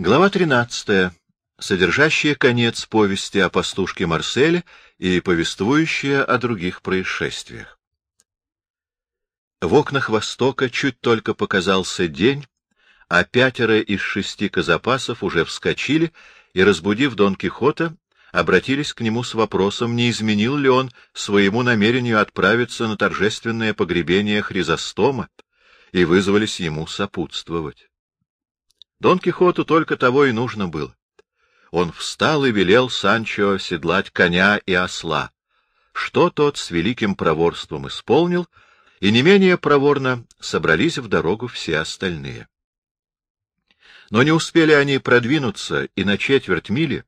Глава 13, содержащая конец повести о пастушке Марселе и повествующая о других происшествиях. В окнах востока чуть только показался день, а пятеро из шести казапасов уже вскочили и, разбудив Дон Кихота, обратились к нему с вопросом, не изменил ли он своему намерению отправиться на торжественное погребение Хризостома, и вызвались ему сопутствовать. Дон Кихоту только того и нужно было. Он встал и велел Санчо седлать коня и осла, что тот с великим проворством исполнил, и не менее проворно собрались в дорогу все остальные. Но не успели они продвинуться и на четверть мили,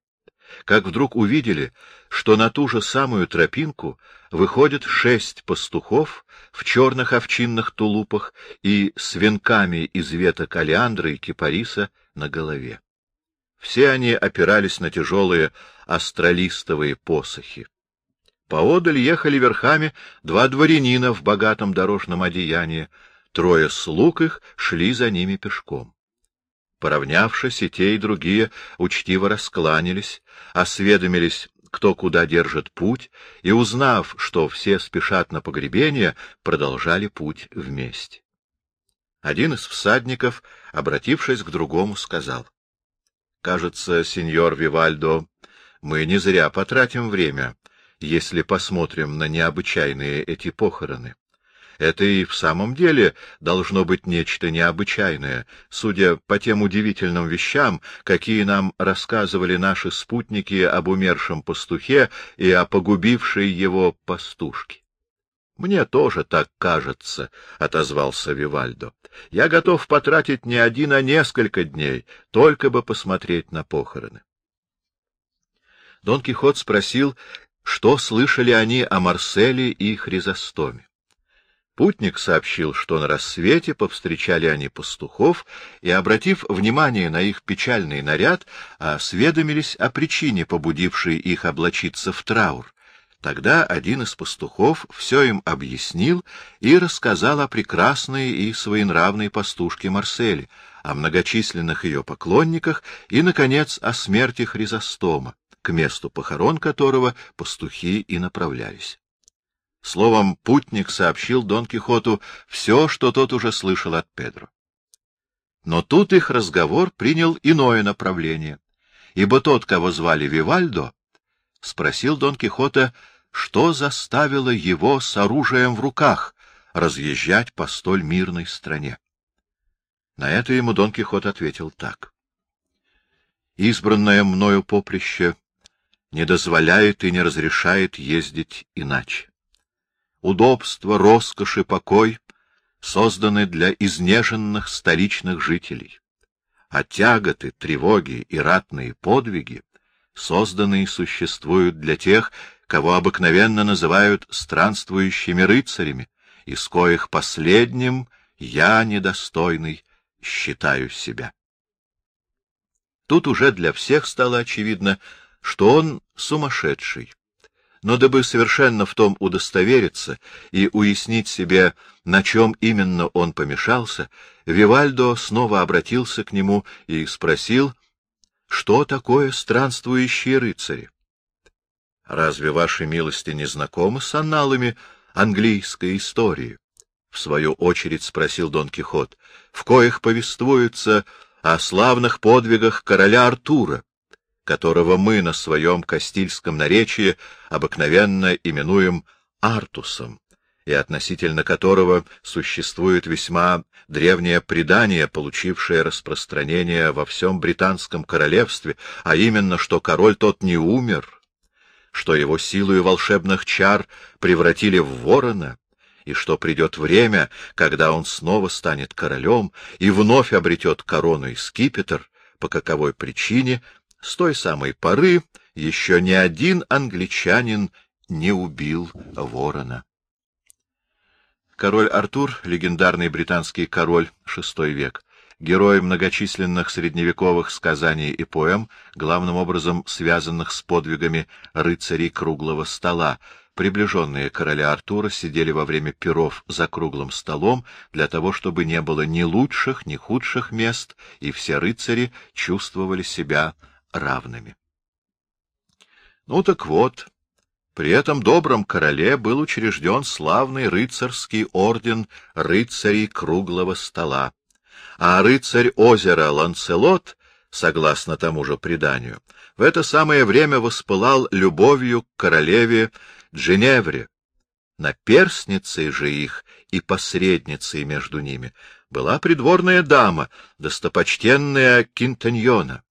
как вдруг увидели, что на ту же самую тропинку выходят шесть пастухов в черных овчинных тулупах и с венками из веток олеандры и кипариса на голове. Все они опирались на тяжелые астролистовые посохи. Поодаль ехали верхами два дворянина в богатом дорожном одеянии, трое слуг их шли за ними пешком. Поравнявшись, и те, и другие учтиво раскланялись, осведомились, кто куда держит путь, и, узнав, что все спешат на погребение, продолжали путь вместе. Один из всадников, обратившись к другому, сказал, — Кажется, сеньор Вивальдо, мы не зря потратим время, если посмотрим на необычайные эти похороны. Это и в самом деле должно быть нечто необычайное, судя по тем удивительным вещам, какие нам рассказывали наши спутники об умершем пастухе и о погубившей его пастушке. — Мне тоже так кажется, — отозвался Вивальдо. — Я готов потратить не один, а несколько дней, только бы посмотреть на похороны. Дон Кихот спросил, что слышали они о Марселе и Хризостоме. Путник сообщил, что на рассвете повстречали они пастухов и, обратив внимание на их печальный наряд, осведомились о причине, побудившей их облачиться в траур. Тогда один из пастухов все им объяснил и рассказал о прекрасной и своенравной пастушке Марселе, о многочисленных ее поклонниках и, наконец, о смерти Хризостома, к месту похорон которого пастухи и направлялись. Словом, путник сообщил Дон Кихоту все, что тот уже слышал от Педро. Но тут их разговор принял иное направление, ибо тот, кого звали Вивальдо, спросил Дон Кихота, что заставило его с оружием в руках разъезжать по столь мирной стране. На это ему Дон Кихот ответил так. «Избранное мною поприще не дозволяет и не разрешает ездить иначе удобство, роскошь и покой созданы для изнеженных столичных жителей, а тяготы, тревоги и ратные подвиги созданы и существуют для тех, кого обыкновенно называют странствующими рыцарями, из коих последним я, недостойный, считаю себя. Тут уже для всех стало очевидно, что он сумасшедший, но дабы совершенно в том удостовериться и уяснить себе, на чем именно он помешался, Вивальдо снова обратился к нему и спросил, что такое странствующие рыцари? — Разве ваши милости не знакомы с анналами английской истории? — в свою очередь спросил Дон Кихот, — в коих повествуется о славных подвигах короля Артура которого мы на своем кастильском наречии обыкновенно именуем Артусом, и относительно которого существует весьма древнее предание, получившее распространение во всем британском королевстве, а именно, что король тот не умер, что его силою волшебных чар превратили в ворона, и что придет время, когда он снова станет королем и вновь обретет корону и скипетр, по каковой причине с той самой поры еще ни один англичанин не убил ворона. Король Артур, легендарный британский король VI век, герой многочисленных средневековых сказаний и поэм, главным образом связанных с подвигами рыцарей круглого стола, приближенные короля Артура сидели во время перов за круглым столом для того, чтобы не было ни лучших, ни худших мест, и все рыцари чувствовали себя равными. Ну так вот, при этом добром короле был учрежден славный рыцарский орден рыцарей круглого стола, а рыцарь озера Ланцелот, согласно тому же преданию, в это самое время воспылал любовью к королеве Дженевре. Наперстницей же их и посредницей между ними была придворная дама, достопочтенная Кинтаньона.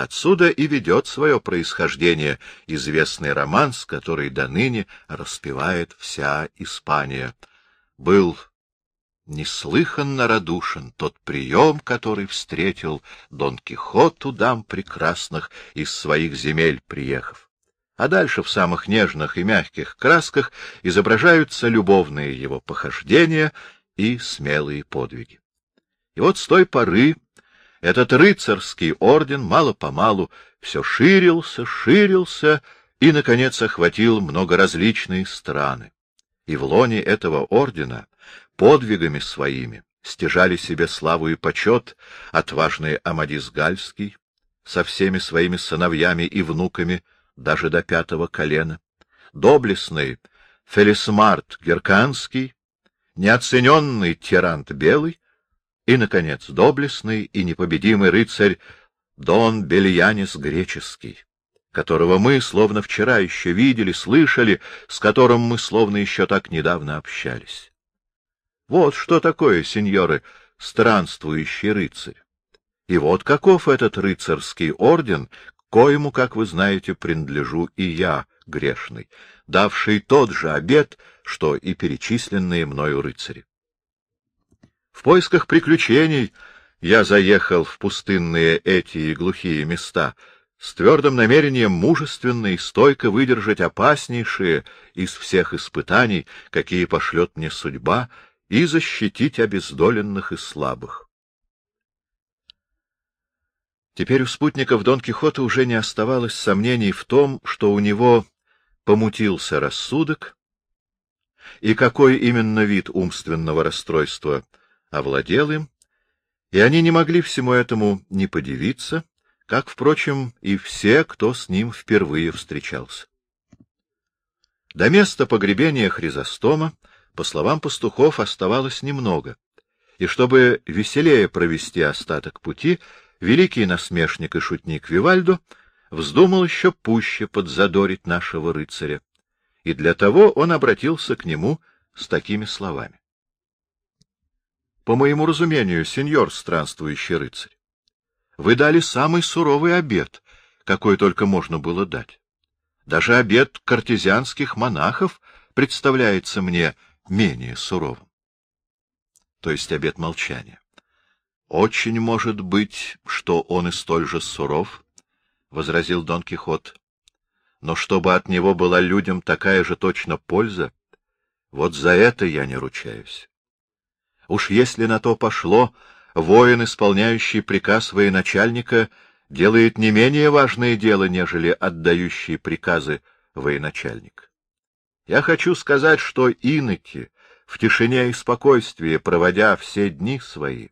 Отсюда и ведет свое происхождение известный романс, который до ныне распевает вся Испания. Был неслыханно радушен тот прием, который встретил Дон Кихот у дам прекрасных из своих земель приехав. А дальше в самых нежных и мягких красках изображаются любовные его похождения и смелые подвиги. И вот с той поры этот рыцарский орден мало-помалу все ширился, ширился и, наконец, охватил многоразличные страны. И в лоне этого ордена подвигами своими стяжали себе славу и почет отважный Амадис Гальский со всеми своими сыновьями и внуками даже до пятого колена, доблестный Фелисмарт Герканский, неоцененный Тирант Белый и, наконец, доблестный и непобедимый рыцарь Дон Бельянис Греческий, которого мы, словно вчера еще видели, слышали, с которым мы, словно еще так недавно общались. Вот что такое, сеньоры, странствующий рыцарь. И вот каков этот рыцарский орден, коему, как вы знаете, принадлежу и я, грешный, давший тот же обет, что и перечисленные мною рыцари. В поисках приключений я заехал в пустынные эти глухие места с твердым намерением мужественно и стойко выдержать опаснейшие из всех испытаний, какие пошлет мне судьба, и защитить обездоленных и слабых. Теперь у спутников Дон Кихота уже не оставалось сомнений в том, что у него помутился рассудок, и какой именно вид умственного расстройства — овладел им, и они не могли всему этому не подивиться, как, впрочем, и все, кто с ним впервые встречался. До места погребения Хризостома, по словам пастухов, оставалось немного, и чтобы веселее провести остаток пути, великий насмешник и шутник Вивальдо вздумал еще пуще подзадорить нашего рыцаря, и для того он обратился к нему с такими словами. По моему разумению, сеньор странствующий рыцарь, вы дали самый суровый обед, какой только можно было дать. Даже обед картезианских монахов представляется мне менее суровым. То есть обед молчания. Очень может быть, что он и столь же суров, — возразил Дон Кихот. Но чтобы от него была людям такая же точно польза, вот за это я не ручаюсь. Уж если на то пошло, воин, исполняющий приказ военачальника, делает не менее важное дело, нежели отдающий приказы военачальник. Я хочу сказать, что иноки, в тишине и спокойствии, проводя все дни свои,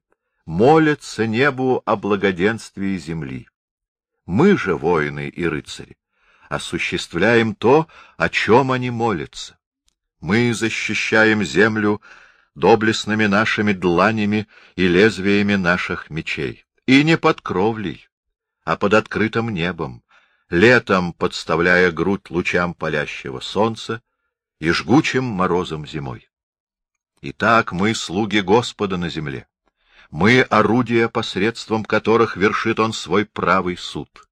молятся небу о благоденствии земли. Мы же, воины и рыцари, осуществляем то, о чем они молятся. Мы защищаем землю доблестными нашими дланями и лезвиями наших мечей. И не под кровлей, а под открытым небом, летом подставляя грудь лучам палящего солнца и жгучим морозом зимой. Итак, мы слуги Господа на земле. Мы — орудия, посредством которых вершит Он свой правый суд.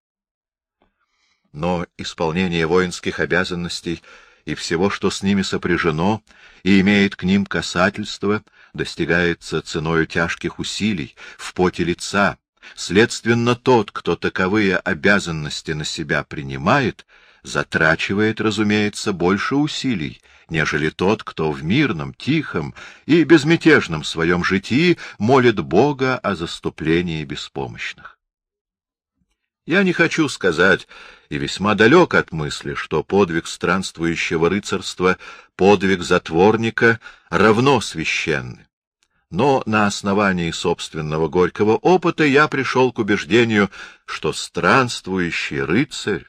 Но исполнение воинских обязанностей — и всего, что с ними сопряжено и имеет к ним касательство, достигается ценою тяжких усилий, в поте лица. Следственно, тот, кто таковые обязанности на себя принимает, затрачивает, разумеется, больше усилий, нежели тот, кто в мирном, тихом и безмятежном своем житии молит Бога о заступлении беспомощных. Я не хочу сказать, и весьма далек от мысли, что подвиг странствующего рыцарства, подвиг затворника равно священный. Но на основании собственного горького опыта я пришел к убеждению, что странствующий рыцарь,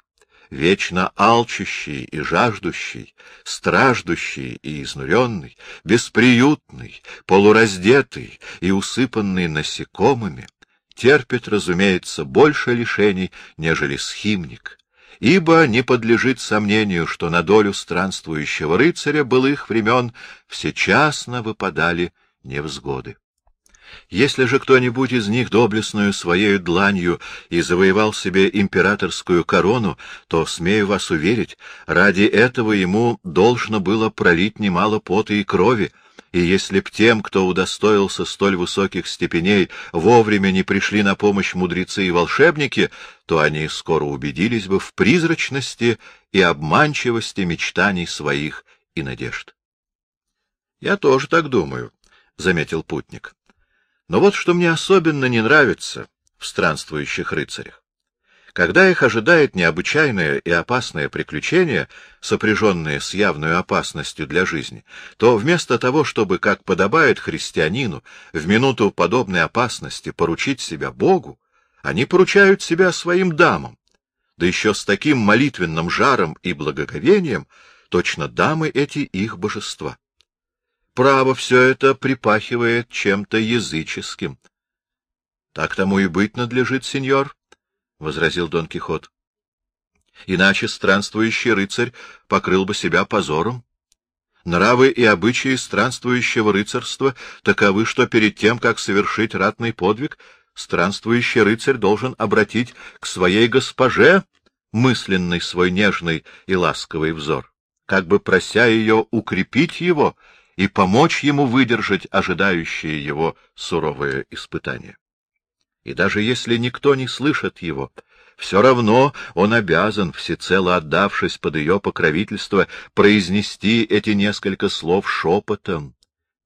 вечно алчущий и жаждущий, страждущий и изнуренный, бесприютный, полураздетый и усыпанный насекомыми, терпит, разумеется, больше лишений, нежели схимник, ибо не подлежит сомнению, что на долю странствующего рыцаря былых времен всечасно выпадали невзгоды. Если же кто-нибудь из них доблестную своею дланью и завоевал себе императорскую корону, то, смею вас уверить, ради этого ему должно было пролить немало пота и крови, и если б тем, кто удостоился столь высоких степеней, вовремя не пришли на помощь мудрецы и волшебники, то они скоро убедились бы в призрачности и обманчивости мечтаний своих и надежд. — Я тоже так думаю, — заметил путник. — Но вот что мне особенно не нравится в странствующих рыцарях. Когда их ожидает необычайное и опасное приключение, сопряженное с явной опасностью для жизни, то вместо того, чтобы, как подобает христианину, в минуту подобной опасности поручить себя Богу, они поручают себя своим дамам, да еще с таким молитвенным жаром и благоговением, точно дамы эти их божества. Право все это припахивает чем-то языческим. Так тому и быть надлежит, сеньор, — возразил Дон Кихот. — Иначе странствующий рыцарь покрыл бы себя позором. Нравы и обычаи странствующего рыцарства таковы, что перед тем, как совершить ратный подвиг, странствующий рыцарь должен обратить к своей госпоже мысленный свой нежный и ласковый взор, как бы прося ее укрепить его и помочь ему выдержать ожидающие его суровые испытания. И даже если никто не слышит его, все равно он обязан, всецело отдавшись под ее покровительство, произнести эти несколько слов шепотом.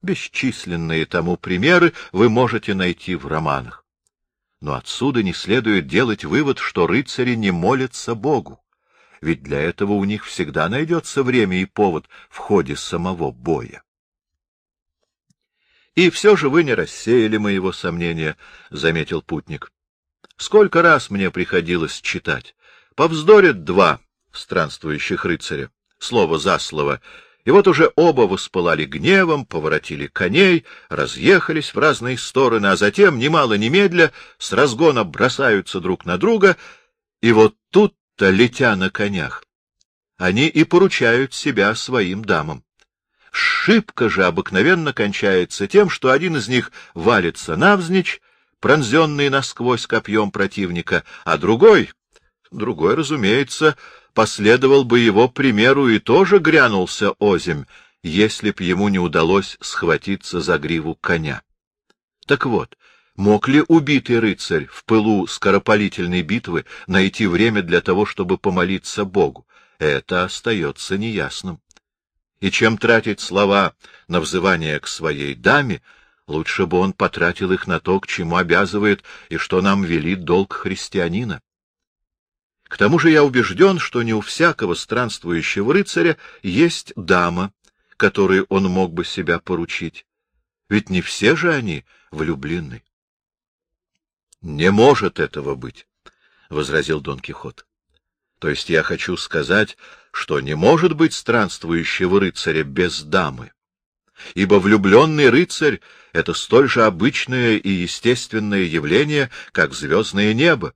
Бесчисленные тому примеры вы можете найти в романах. Но отсюда не следует делать вывод, что рыцари не молятся Богу, ведь для этого у них всегда найдется время и повод в ходе самого боя. — И все же вы не рассеяли моего сомнения, — заметил путник. — Сколько раз мне приходилось читать. Повздорят два странствующих рыцаря, слово за слово, и вот уже оба воспылали гневом, поворотили коней, разъехались в разные стороны, а затем, немало немедля, с разгона бросаются друг на друга, и вот тут-то, летя на конях, они и поручают себя своим дамам. Шибко же обыкновенно кончается тем, что один из них валится навзничь, пронзенный насквозь копьем противника, а другой, другой, разумеется, последовал бы его примеру и тоже грянулся озимь, если б ему не удалось схватиться за гриву коня. Так вот, мог ли убитый рыцарь в пылу скоропалительной битвы найти время для того, чтобы помолиться Богу? Это остается неясным и чем тратить слова на взывание к своей даме, лучше бы он потратил их на то, к чему обязывает и что нам велит долг христианина. К тому же я убежден, что не у всякого странствующего рыцаря есть дама, которой он мог бы себя поручить. Ведь не все же они влюблены. — Не может этого быть, — возразил Дон Кихот. — То есть я хочу сказать, что не может быть странствующего рыцаря без дамы, ибо влюбленный рыцарь — это столь же обычное и естественное явление, как звездное небо,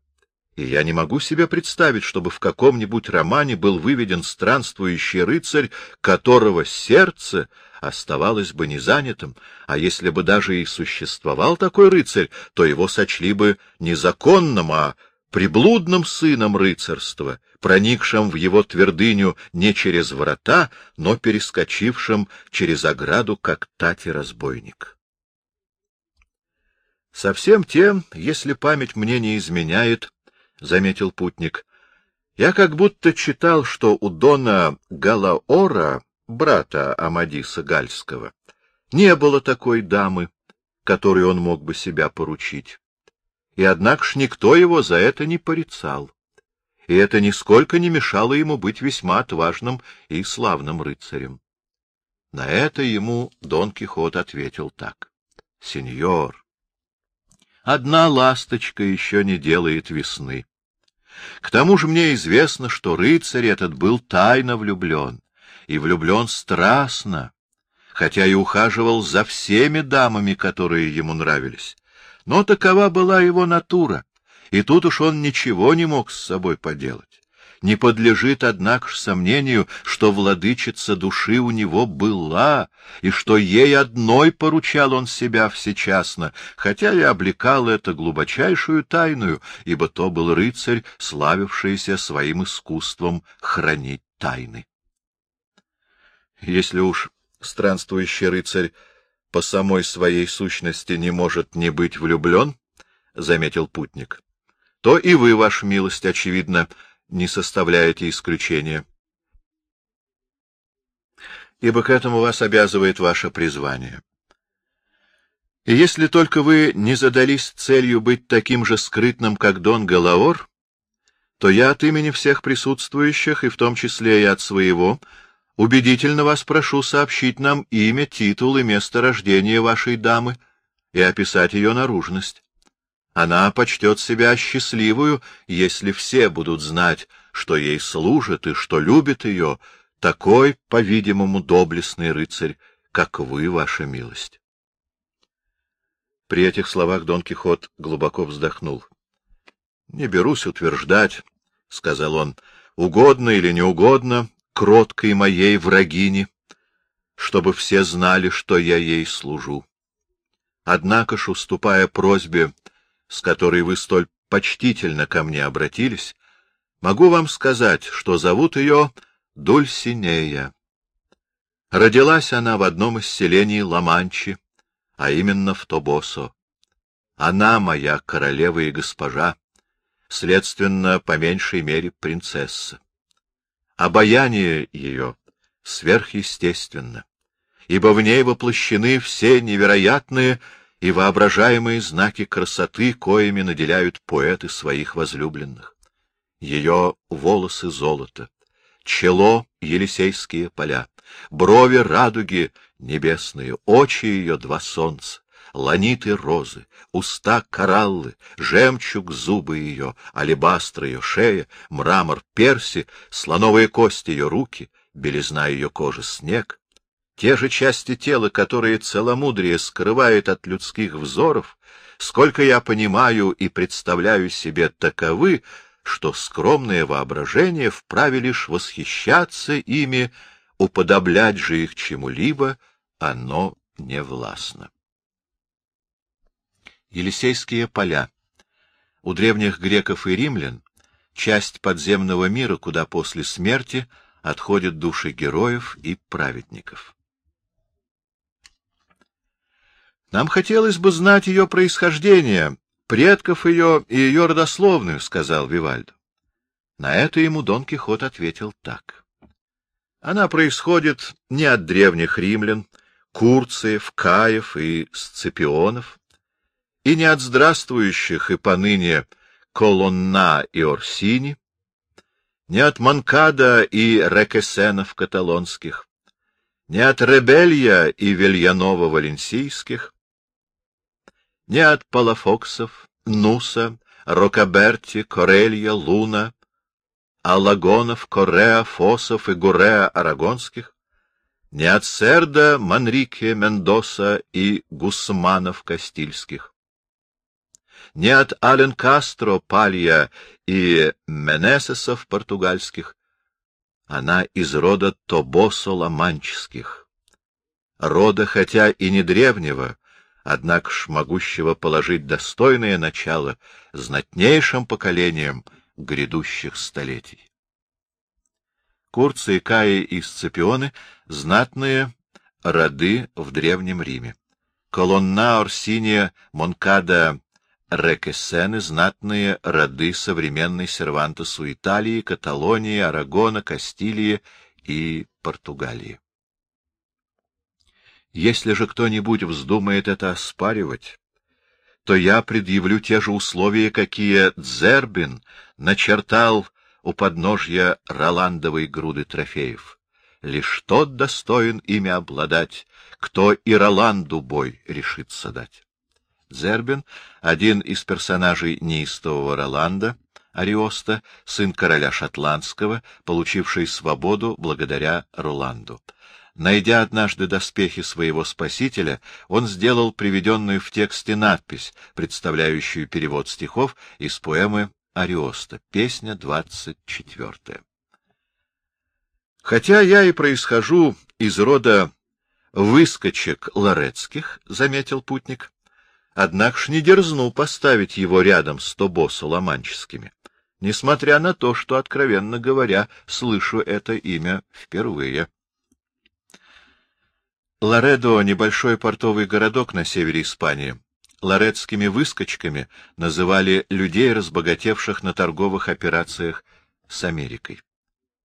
и я не могу себе представить, чтобы в каком-нибудь романе был выведен странствующий рыцарь, которого сердце оставалось бы незанятым, а если бы даже и существовал такой рыцарь, то его сочли бы незаконным, а приблудным сыном рыцарства, проникшим в его твердыню не через врата, но перескочившим через ограду, как тати-разбойник. — Совсем тем, если память мне не изменяет, — заметил путник, — я как будто читал, что у Дона Галаора, брата Амадиса Гальского, не было такой дамы, которой он мог бы себя поручить и однако ж никто его за это не порицал, и это нисколько не мешало ему быть весьма отважным и славным рыцарем. На это ему Дон Кихот ответил так. — Сеньор, одна ласточка еще не делает весны. К тому же мне известно, что рыцарь этот был тайно влюблен, и влюблен страстно, хотя и ухаживал за всеми дамами, которые ему нравились. Но такова была его натура, и тут уж он ничего не мог с собой поделать. Не подлежит, однако сомнению, что владычица души у него была, и что ей одной поручал он себя всечасно, хотя и облекал это глубочайшую тайную, ибо то был рыцарь, славившийся своим искусством хранить тайны. Если уж странствующий рыцарь по самой своей сущности не может не быть влюблен, — заметил путник, — то и вы, ваша милость, очевидно, не составляете исключения. Ибо к этому вас обязывает ваше призвание. И если только вы не задались целью быть таким же скрытным, как Дон Галаор, то я от имени всех присутствующих, и в том числе и от своего, — убедительно вас прошу сообщить нам имя, титул и место рождения вашей дамы и описать ее наружность. Она почтет себя счастливую, если все будут знать, что ей служит и что любит ее такой, по-видимому, доблестный рыцарь, как вы, ваша милость. При этих словах Дон Кихот глубоко вздохнул. — Не берусь утверждать, — сказал он, — угодно или не угодно, кроткой моей врагине, чтобы все знали, что я ей служу. Однако ж, уступая просьбе, с которой вы столь почтительно ко мне обратились, могу вам сказать, что зовут ее Дульсинея. Родилась она в одном из селений Ламанчи, а именно в Тобосо. Она моя королева и госпожа, следственно, по меньшей мере, принцесса. Обаяние ее сверхъестественно, ибо в ней воплощены все невероятные и воображаемые знаки красоты, коими наделяют поэты своих возлюбленных. Ее волосы золото, чело — Елисейские поля, брови — радуги небесные, очи ее — два солнца, ланиты розы, уста кораллы, жемчуг зубы ее, алебастр ее шея, мрамор перси, слоновые кости ее руки, белизна ее кожи снег, те же части тела, которые целомудрие скрывает от людских взоров, сколько я понимаю и представляю себе таковы, что скромное воображение вправе лишь восхищаться ими, уподоблять же их чему-либо оно не властно. Елисейские поля. У древних греков и римлян часть подземного мира, куда после смерти отходят души героев и праведников. Нам хотелось бы знать ее происхождение, предков ее и ее родословную, — сказал Вивальдо. На это ему Дон Кихот ответил так. Она происходит не от древних римлян, Курциев, Каев и Сципионов, и не от здравствующих и поныне Колонна и Орсини, не от Манкада и Рекесенов каталонских, не от Ребелья и Вильянова валенсийских, не от Палафоксов, Нуса, Рокаберти, Корелья, Луна, Алагонов, Кореа, Фосов и Гуреа арагонских, не от Серда, Манрике, Мендоса и Гусманов кастильских, не от Ален Кастро, Палья и Менесесов португальских, она из рода Тобосо-Ламанческих, рода хотя и не древнего, однако ж могущего положить достойное начало знатнейшим поколениям грядущих столетий. Курцы, Каи и Сципионы — знатные роды в Древнем Риме. Колонна Орсиния Монкада Рекесены — знатные роды современной Сервантесу Италии, Каталонии, Арагона, Кастилии и Португалии. Если же кто-нибудь вздумает это оспаривать, то я предъявлю те же условия, какие Дзербин начертал у подножья Роландовой груды трофеев. Лишь тот достоин ими обладать, кто и Роланду бой решится дать. Дзербин — один из персонажей неистового Роланда, Ариоста, сын короля шотландского, получивший свободу благодаря Роланду. Найдя однажды доспехи своего спасителя, он сделал приведенную в тексте надпись, представляющую перевод стихов из поэмы Ариоста, песня двадцать четвертая. Хотя я и происхожу из рода выскочек лорецких, — заметил путник, — однако ж не дерзну поставить его рядом с Тобосо ломанческими, несмотря на то, что, откровенно говоря, слышу это имя впервые. Лоредо — небольшой портовый городок на севере Испании. Лоредскими выскочками называли людей, разбогатевших на торговых операциях с Америкой.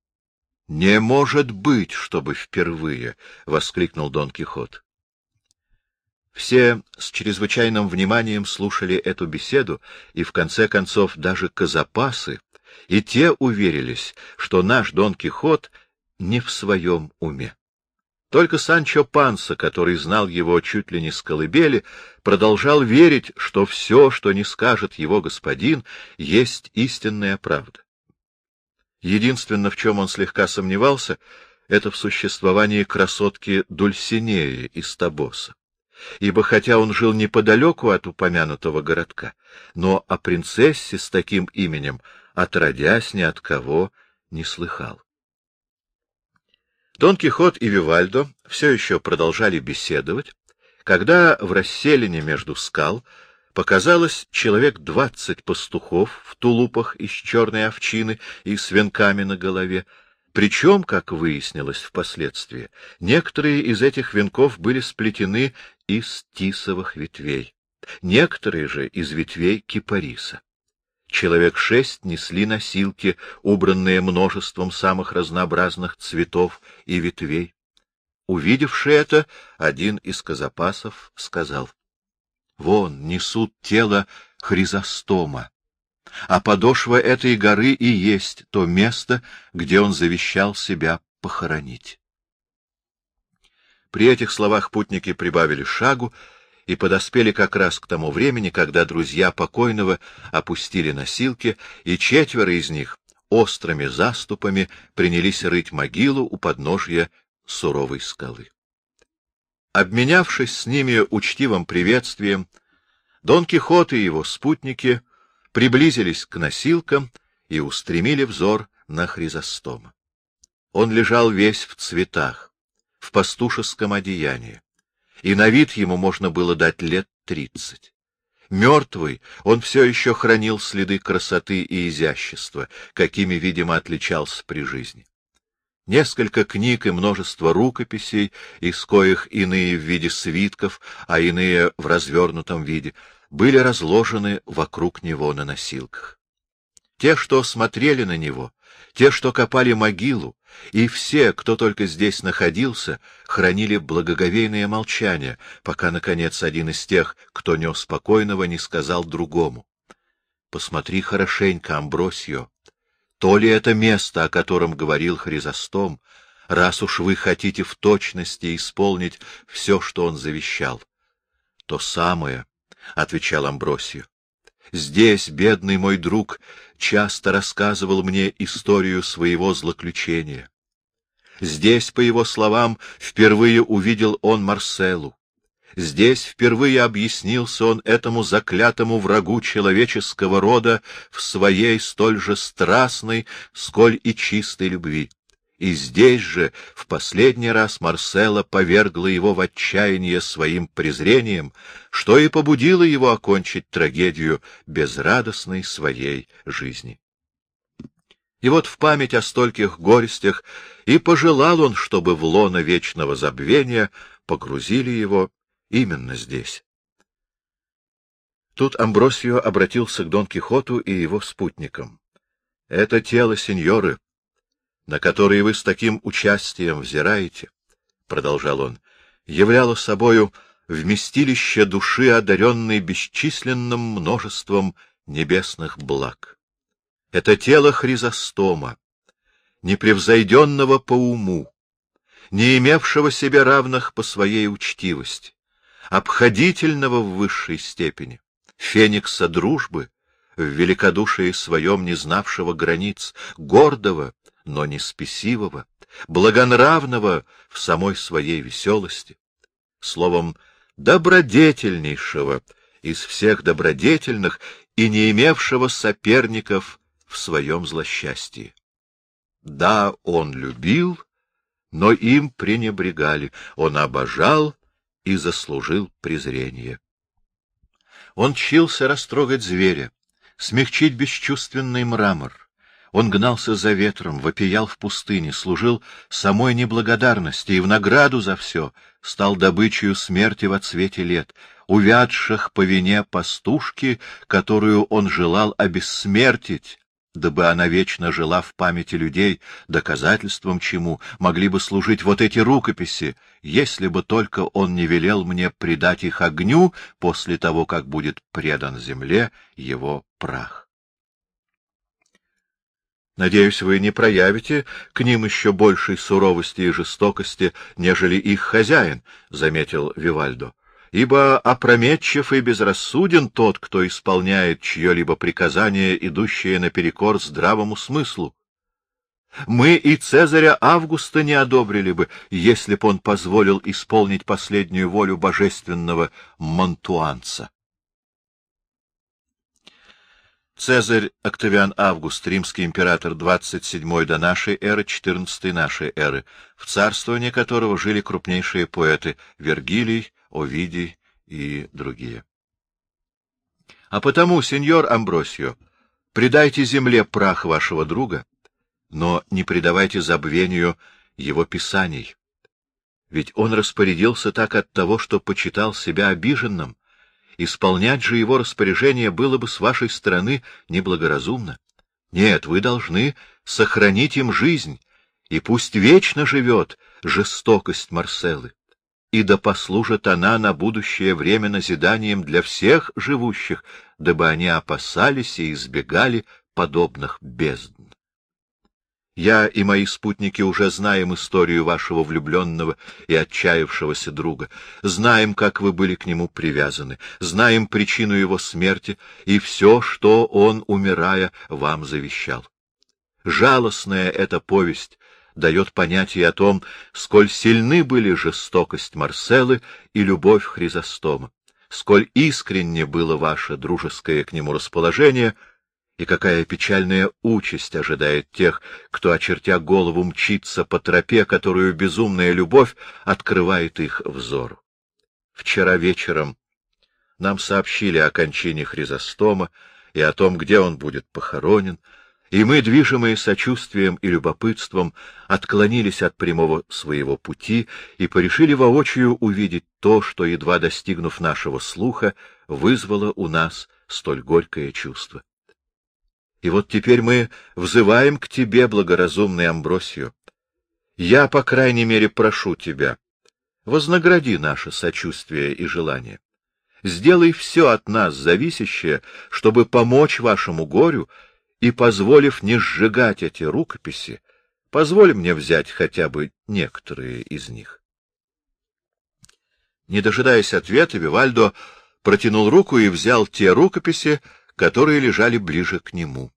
— Не может быть, чтобы впервые! — воскликнул Дон Кихот. Все с чрезвычайным вниманием слушали эту беседу, и в конце концов даже казапасы, и те уверились, что наш Дон Кихот не в своем уме. Только Санчо Панса, который знал его чуть ли не с колыбели, продолжал верить, что все, что не скажет его господин, есть истинная правда. Единственное, в чем он слегка сомневался, это в существовании красотки Дульсинеи из Табоса. Ибо хотя он жил неподалеку от упомянутого городка, но о принцессе с таким именем, отродясь ни от кого, не слыхал. Дон Кихот и Вивальдо все еще продолжали беседовать, когда в расселине между скал показалось человек двадцать пастухов в тулупах из черной овчины и с венками на голове, причем, как выяснилось впоследствии, некоторые из этих венков были сплетены из тисовых ветвей, некоторые же из ветвей кипариса. Человек шесть несли носилки, убранные множеством самых разнообразных цветов и ветвей. Увидевши это, один из казапасов сказал, — Вон несут тело Хризостома, а подошва этой горы и есть то место, где он завещал себя похоронить. При этих словах путники прибавили шагу, и подоспели как раз к тому времени, когда друзья покойного опустили носилки, и четверо из них острыми заступами принялись рыть могилу у подножья суровой скалы. Обменявшись с ними учтивым приветствием, Дон Кихот и его спутники приблизились к носилкам и устремили взор на Хризостома. Он лежал весь в цветах, в пастушеском одеянии и на вид ему можно было дать лет тридцать. Мертвый, он все еще хранил следы красоты и изящества, какими, видимо, отличался при жизни. Несколько книг и множество рукописей, из коих иные в виде свитков, а иные в развернутом виде, были разложены вокруг него на носилках. Те, что смотрели на него, те, что копали могилу, и все, кто только здесь находился, хранили благоговейное молчание, пока, наконец, один из тех, кто нес спокойного, не сказал другому. — Посмотри хорошенько, Амбросио. То ли это место, о котором говорил Хризостом, раз уж вы хотите в точности исполнить все, что он завещал? — То самое, — отвечал Амбросио. Здесь бедный мой друг часто рассказывал мне историю своего злоключения. Здесь, по его словам, впервые увидел он Марселу. Здесь впервые объяснился он этому заклятому врагу человеческого рода в своей столь же страстной, сколь и чистой любви. И здесь же в последний раз Марсела повергла его в отчаяние своим презрением, что и побудило его окончить трагедию безрадостной своей жизни. И вот в память о стольких горестях и пожелал он, чтобы в лоно вечного забвения погрузили его именно здесь. Тут Амбросио обратился к Дон Кихоту и его спутникам. — Это тело, сеньоры, на которые вы с таким участием взираете, — продолжал он, — являло собою вместилище души, одаренной бесчисленным множеством небесных благ. Это тело Хризостома, непревзойденного по уму, не имевшего себе равных по своей учтивости, обходительного в высшей степени, феникса дружбы, в великодушии своем не знавшего границ, гордого, но не спесивого, благонравного в самой своей веселости, словом, добродетельнейшего из всех добродетельных и не имевшего соперников в своем злосчастье. Да, он любил, но им пренебрегали, он обожал и заслужил презрение. Он чился растрогать зверя, смягчить бесчувственный мрамор. Он гнался за ветром, вопиял в пустыне, служил самой неблагодарности и в награду за все стал добычей смерти во цвете лет, увядших по вине пастушки, которую он желал обессмертить, дабы она вечно жила в памяти людей, доказательством чему могли бы служить вот эти рукописи, если бы только он не велел мне предать их огню после того, как будет предан земле его прах. Надеюсь, вы не проявите к ним еще большей суровости и жестокости, нежели их хозяин, — заметил Вивальдо ибо опрометчив и безрассуден тот, кто исполняет чье-либо приказание, идущее наперекор здравому смыслу. Мы и Цезаря Августа не одобрили бы, если б он позволил исполнить последнюю волю божественного Монтуанца. Цезарь Октавиан Август, римский император, 27 до нашей эры, 14 нашей эры, в царствовании которого жили крупнейшие поэты Вергилий, Овидий и другие. А потому, сеньор Амбросио, предайте земле прах вашего друга, но не предавайте забвению его писаний. Ведь он распорядился так от того, что почитал себя обиженным. Исполнять же его распоряжение было бы с вашей стороны неблагоразумно. Нет, вы должны сохранить им жизнь, и пусть вечно живет жестокость Марселы и да послужит она на будущее время назиданием для всех живущих, дабы они опасались и избегали подобных бездн. Я и мои спутники уже знаем историю вашего влюбленного и отчаявшегося друга, знаем, как вы были к нему привязаны, знаем причину его смерти и все, что он, умирая, вам завещал. Жалостная эта повесть дает понятие о том, сколь сильны были жестокость Марселы и любовь Хризостома, сколь искренне было ваше дружеское к нему расположение и какая печальная участь ожидает тех, кто, очертя голову, мчится по тропе, которую безумная любовь открывает их взору. Вчера вечером нам сообщили о кончине Хризостома и о том, где он будет похоронен, и мы, движимые сочувствием и любопытством, отклонились от прямого своего пути и порешили воочию увидеть то, что, едва достигнув нашего слуха, вызвало у нас столь горькое чувство. И вот теперь мы взываем к тебе, благоразумный Амбросию. Я, по крайней мере, прошу тебя, вознагради наше сочувствие и желание. Сделай все от нас зависящее, чтобы помочь вашему горю и, позволив не сжигать эти рукописи, позволь мне взять хотя бы некоторые из них. Не дожидаясь ответа, Вивальдо протянул руку и взял те рукописи, которые лежали ближе к нему.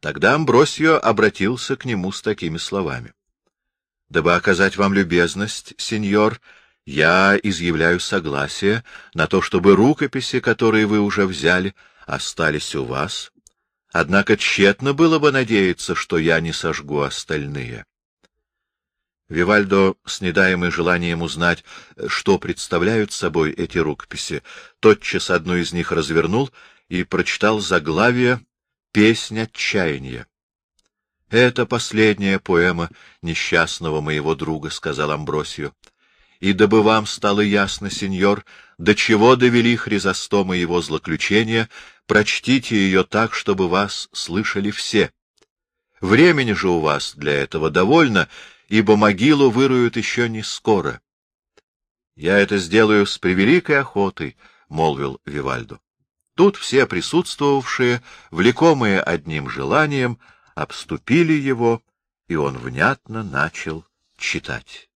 Тогда Амбросио обратился к нему с такими словами. — Дабы оказать вам любезность, сеньор, я изъявляю согласие на то, чтобы рукописи, которые вы уже взяли, остались у вас Однако тщетно было бы надеяться, что я не сожгу остальные. Вивальдо, с недаемым желанием узнать, что представляют собой эти рукописи, тотчас одну из них развернул и прочитал заглавие «Песнь отчаяния». — Это последняя поэма несчастного моего друга, — сказал Амбросио. — И дабы вам стало ясно, сеньор, до чего довели Хризостома его злоключения, Прочтите ее так, чтобы вас слышали все. Времени же у вас для этого довольно, ибо могилу выруют еще не скоро. Я это сделаю с превеликой охотой, — молвил Вивальдо. Тут все присутствовавшие, влекомые одним желанием, обступили его, и он внятно начал читать.